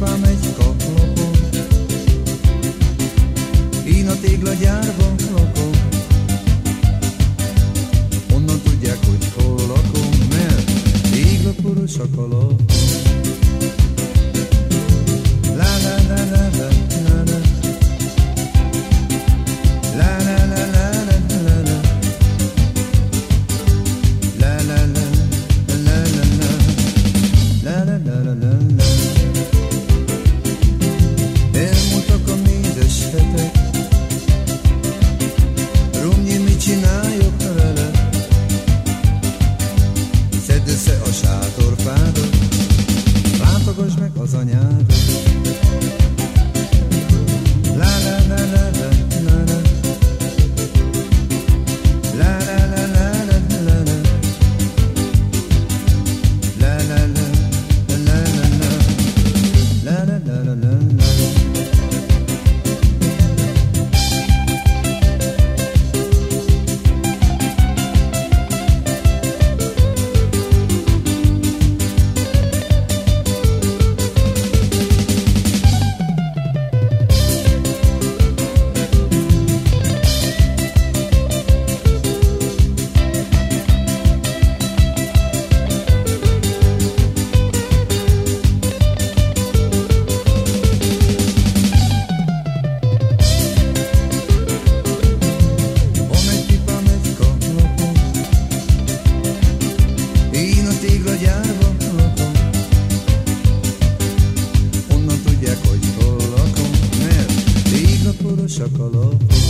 Van egy kaplapom, én a téglagyárban lakom. Onnan tudják, hogy hol lakom, mert téglaporos a kalap. La la la la la la la. La la la la la la la. La la la la la la la. La la la az anyádat. circle of